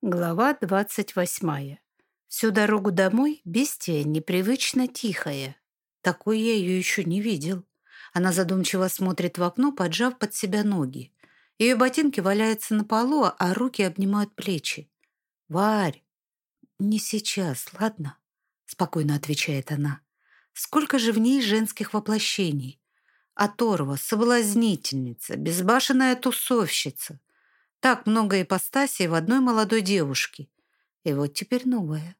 Глава двадцать восьмая. Всю дорогу домой бестия непривычно тихая. Такой я ее еще не видел. Она задумчиво смотрит в окно, поджав под себя ноги. Ее ботинки валяются на полу, а руки обнимают плечи. «Варь, не сейчас, ладно?» Спокойно отвечает она. «Сколько же в ней женских воплощений? Оторва, соблазнительница, безбашенная тусовщица, так много ипостасей в одной молодой девушке. И вот теперь новая,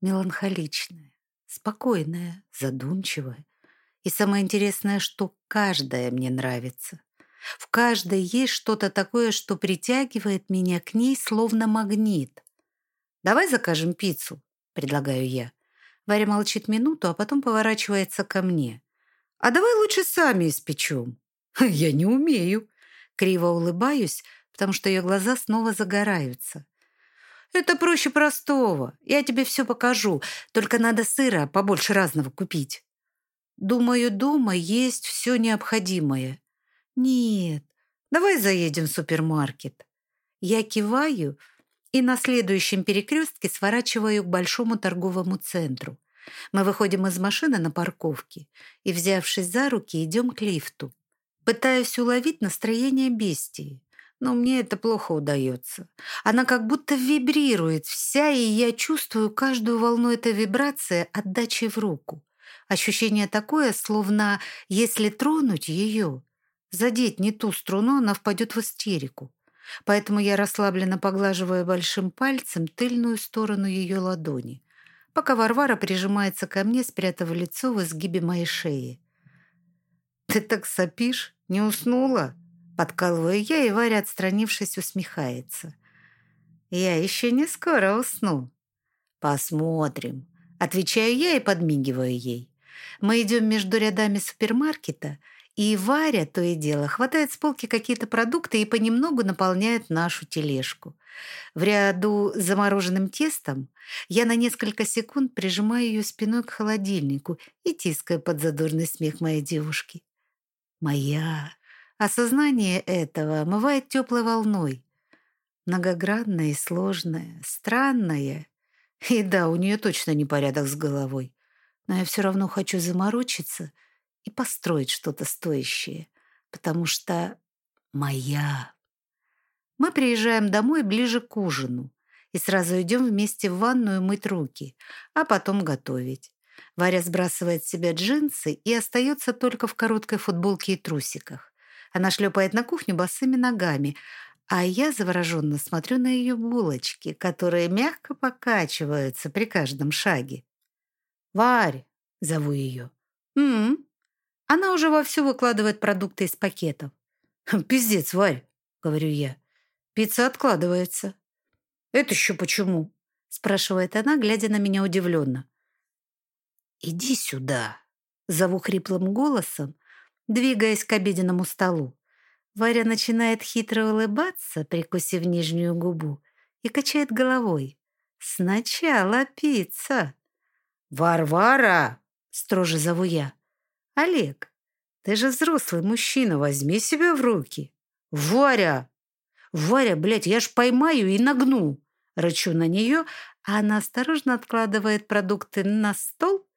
меланхоличная, спокойная, задумчивая. И самое интересное, что каждая мне нравится. В каждой есть что-то такое, что притягивает меня к ней словно магнит. «Давай закажем пиццу», — предлагаю я. Варя молчит минуту, а потом поворачивается ко мне. «А давай лучше сами испечем». «Я не умею». Криво улыбаюсь, потому что ее глаза снова загораются. «Это проще простого. Я тебе все покажу. Только надо сыра побольше разного купить». «Думаю, дома есть все необходимое». «Нет, давай заедем в супермаркет». Я киваю и на следующем перекрестке сворачиваю к большому торговому центру. Мы выходим из машины на парковке и, взявшись за руки, идем к лифту. Пытаюсь уловить настроение бестии но мне это плохо удается. Она как будто вибрирует вся, и я чувствую каждую волну этой вибрации отдачи в руку. Ощущение такое, словно если тронуть ее, задеть не ту струну, она впадет в истерику. Поэтому я расслабленно поглаживаю большим пальцем тыльную сторону ее ладони, пока Варвара прижимается ко мне, спрятав лицо в изгибе моей шеи. «Ты так сопишь? Не уснула?» Подкалываю я, и Варя, отстранившись, усмехается. «Я еще не скоро усну». «Посмотрим». Отвечаю я и подмигиваю ей. Мы идем между рядами супермаркета, и Варя, то и дело, хватает с полки какие-то продукты и понемногу наполняет нашу тележку. В ряду с замороженным тестом я на несколько секунд прижимаю ее спиной к холодильнику и тискаю под задорный смех моей девушки. «Моя!» Осознание этого омывает теплой волной. Многогранное и сложное, странное. И да, у нее точно не порядок с головой. Но я все равно хочу заморочиться и построить что-то стоящее, потому что моя. Мы приезжаем домой ближе к ужину и сразу идем вместе в ванную мыть руки, а потом готовить. Варя сбрасывает с себя джинсы и остается только в короткой футболке и трусиках. Она шлепает на кухню босыми ногами, а я завороженно смотрю на ее булочки, которые мягко покачиваются при каждом шаге. «Варь!» — зову ее. «М, -м Она уже вовсю выкладывает продукты из пакетов. «Пиздец, Варь!» — говорю я. «Пицца откладывается». «Это еще почему?» — спрашивает она, глядя на меня удивленно. «Иди сюда!» — зову хриплым голосом, двигаясь к обеденному столу. Варя начинает хитро улыбаться, прикусив нижнюю губу, и качает головой. «Сначала пицца!» «Варвара!» — строже зову я. «Олег, ты же взрослый мужчина, возьми себя в руки!» «Варя! Варя, блядь, я ж поймаю и нагну!» Рычу на нее, а она осторожно откладывает продукты на стол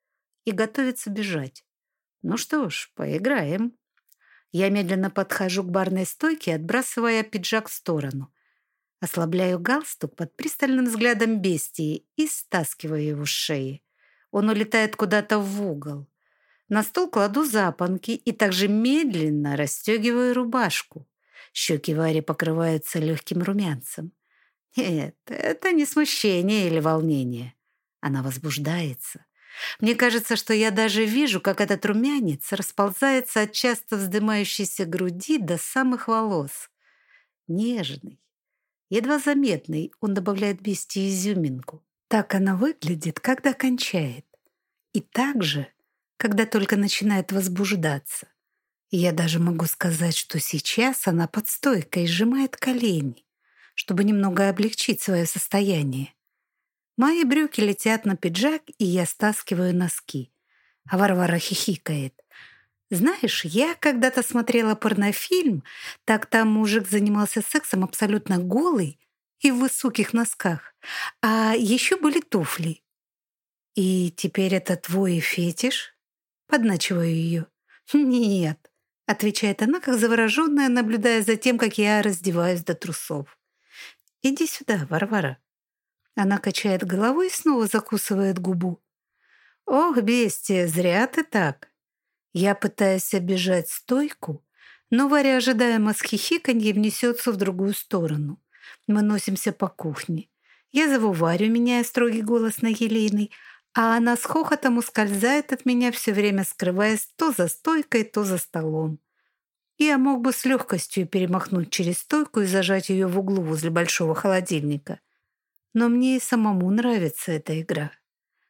и готовится бежать. Ну что ж, поиграем. Я медленно подхожу к барной стойке, отбрасывая пиджак в сторону. Ослабляю галстук под пристальным взглядом бестии и стаскиваю его с шеи. Он улетает куда-то в угол. На стол кладу запонки и также медленно расстегиваю рубашку. Щеки Вари покрываются легким румянцем. Нет, это не смущение или волнение. Она возбуждается. Мне кажется, что я даже вижу, как этот румянец расползается от часто вздымающейся груди до самых волос. Нежный, едва заметный, он добавляет бести изюминку. Так она выглядит, когда кончает. И так же, когда только начинает возбуждаться. Я даже могу сказать, что сейчас она под стойкой сжимает колени, чтобы немного облегчить свое состояние. Мои брюки летят на пиджак, и я стаскиваю носки. А Варвара хихикает. Знаешь, я когда-то смотрела порнофильм, так там мужик занимался сексом абсолютно голый, и в высоких носках. А еще были туфли. И теперь это твой фетиш? Подначиваю ее. Нет, отвечает она, как завороженная, наблюдая за тем, как я раздеваюсь до трусов. Иди сюда, Варвара. Она качает головой и снова закусывает губу. Ох, бестия, зря ты так. Я пытаюсь обижать стойку, но Варя ожидаемо с хихиканьем несется в другую сторону. Мы носимся по кухне. Я зову Варю, меняя строгий голос на елейный, а она с хохотом ускользает от меня, все время скрываясь то за стойкой, то за столом. Я мог бы с легкостью перемахнуть через стойку и зажать ее в углу возле большого холодильника. Но мне и самому нравится эта игра.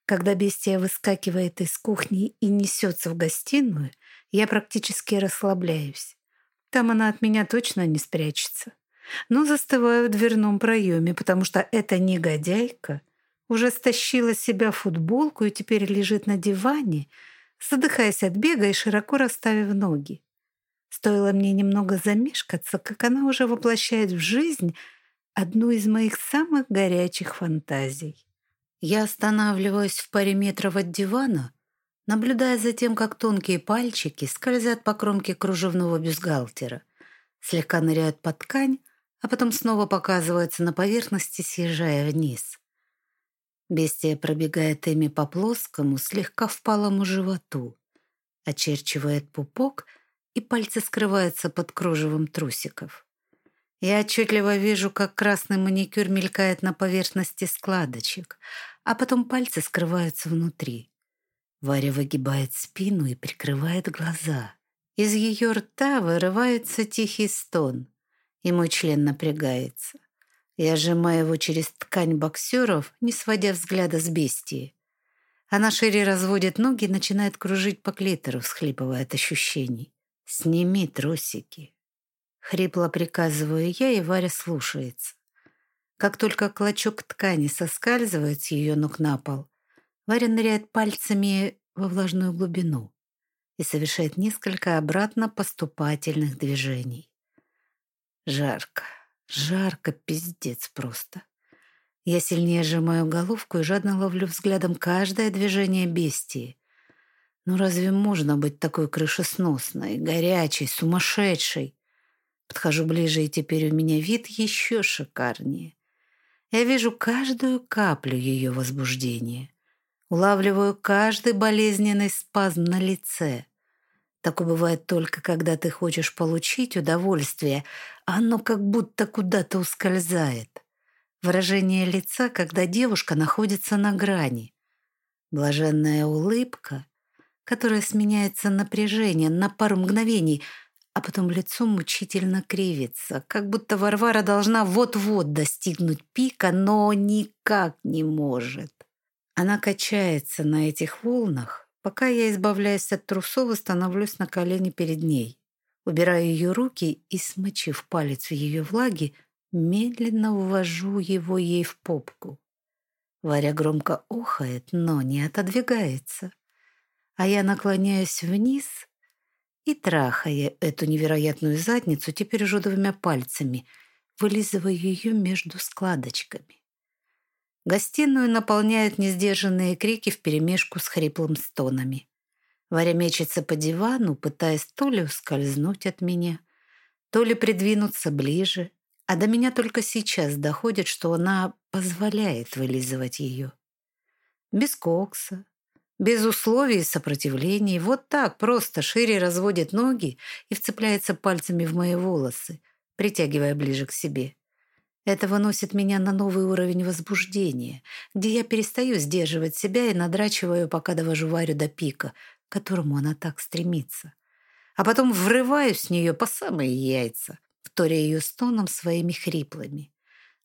Когда бестия выскакивает из кухни и несется в гостиную, я практически расслабляюсь. Там она от меня точно не спрячется. Но застываю в дверном проеме, потому что эта негодяйка уже стащила с себя футболку и теперь лежит на диване, задыхаясь от бега и широко расставив ноги. Стоило мне немного замешкаться, как она уже воплощает в жизнь одну из моих самых горячих фантазий. Я останавливаюсь в паре метров от дивана, наблюдая за тем, как тонкие пальчики скользят по кромке кружевного бюстгальтера, слегка ныряют под ткань, а потом снова показываются на поверхности, съезжая вниз. Бестия пробегает ими по плоскому, слегка впалому животу, очерчивает пупок, и пальцы скрываются под кружевом трусиков. Я отчетливо вижу, как красный маникюр мелькает на поверхности складочек, а потом пальцы скрываются внутри. Варя выгибает спину и прикрывает глаза. Из ее рта вырывается тихий стон, и мой член напрягается. Я сжимаю его через ткань боксеров, не сводя взгляда с бестии. Она шире разводит ноги и начинает кружить по клитору, всхлипывая от ощущений. «Сними трусики». Хрипло приказываю я, и Варя слушается. Как только клочок ткани соскальзывает с ее ног на пол, Варя ныряет пальцами во влажную глубину и совершает несколько обратно поступательных движений. Жарко, жарко, пиздец просто. Я сильнее сжимаю головку и жадно ловлю взглядом каждое движение бестии. Ну разве можно быть такой крышесносной, горячей, сумасшедшей? Подхожу ближе, и теперь у меня вид еще шикарнее. Я вижу каждую каплю ее возбуждения. Улавливаю каждый болезненный спазм на лице. Такое бывает только, когда ты хочешь получить удовольствие, а оно как будто куда-то ускользает. Выражение лица, когда девушка находится на грани. Блаженная улыбка, которая сменяется напряжением на пару мгновений, а потом лицо мучительно кривится, как будто Варвара должна вот-вот достигнуть пика, но никак не может. Она качается на этих волнах, пока я избавляюсь от трусов и становлюсь на колени перед ней. Убираю ее руки и, смочив палец в ее влаге, медленно ввожу его ей в попку. Варя громко охает, но не отодвигается. А я наклоняюсь вниз и, трахая эту невероятную задницу, теперь уже двумя пальцами, вылизываю ее между складочками. Гостиную наполняют несдержанные крики вперемешку с хриплым стонами. Варя мечется по дивану, пытаясь то ли ускользнуть от меня, то ли придвинуться ближе, а до меня только сейчас доходит, что она позволяет вылизывать ее. Без кокса, без условий и сопротивлений, вот так просто шире разводит ноги и вцепляется пальцами в мои волосы, притягивая ближе к себе. Это выносит меня на новый уровень возбуждения, где я перестаю сдерживать себя и надрачиваю, пока довожу Варю до пика, к которому она так стремится. А потом врываюсь с нее по самые яйца, вторя ее стоном своими хриплыми.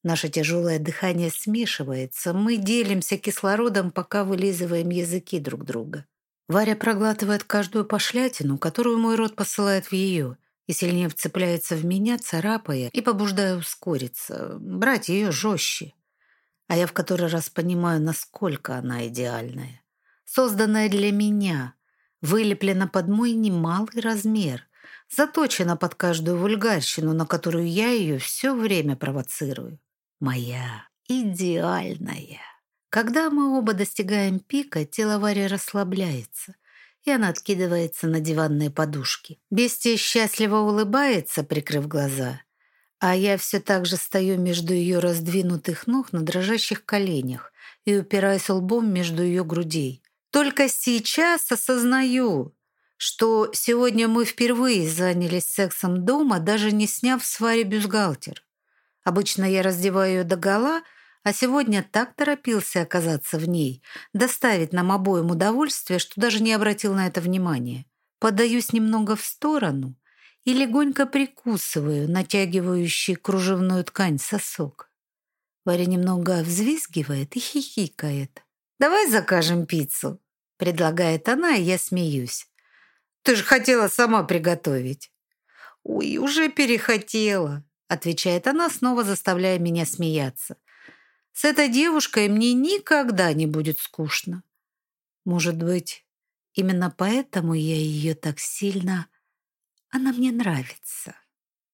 Наше тяжелое дыхание смешивается, мы делимся кислородом, пока вылизываем языки друг друга. Варя проглатывает каждую пошлятину, которую мой рот посылает в ее, и сильнее вцепляется в меня, царапая и побуждая ускориться, брать ее жестче. А я в который раз понимаю, насколько она идеальная. Созданная для меня, вылеплена под мой немалый размер, заточена под каждую вульгарщину, на которую я ее все время провоцирую. Моя идеальная. Когда мы оба достигаем пика, тело Вари расслабляется, и она откидывается на диванные подушки. Бестия счастливо улыбается, прикрыв глаза, а я все так же стою между ее раздвинутых ног на дрожащих коленях и упираюсь лбом между ее грудей. Только сейчас осознаю, что сегодня мы впервые занялись сексом дома, даже не сняв с Вари бюстгальтер. Обычно я раздеваю ее догола, а сегодня так торопился оказаться в ней, доставить нам обоим удовольствие, что даже не обратил на это внимания. Подаюсь немного в сторону и легонько прикусываю натягивающий кружевную ткань сосок. Варя немного взвизгивает и хихикает. «Давай закажем пиццу», — предлагает она, и я смеюсь. «Ты же хотела сама приготовить». «Ой, уже перехотела», — отвечает она, снова заставляя меня смеяться. С этой девушкой мне никогда не будет скучно. Может быть, именно поэтому я ее так сильно... Она мне нравится.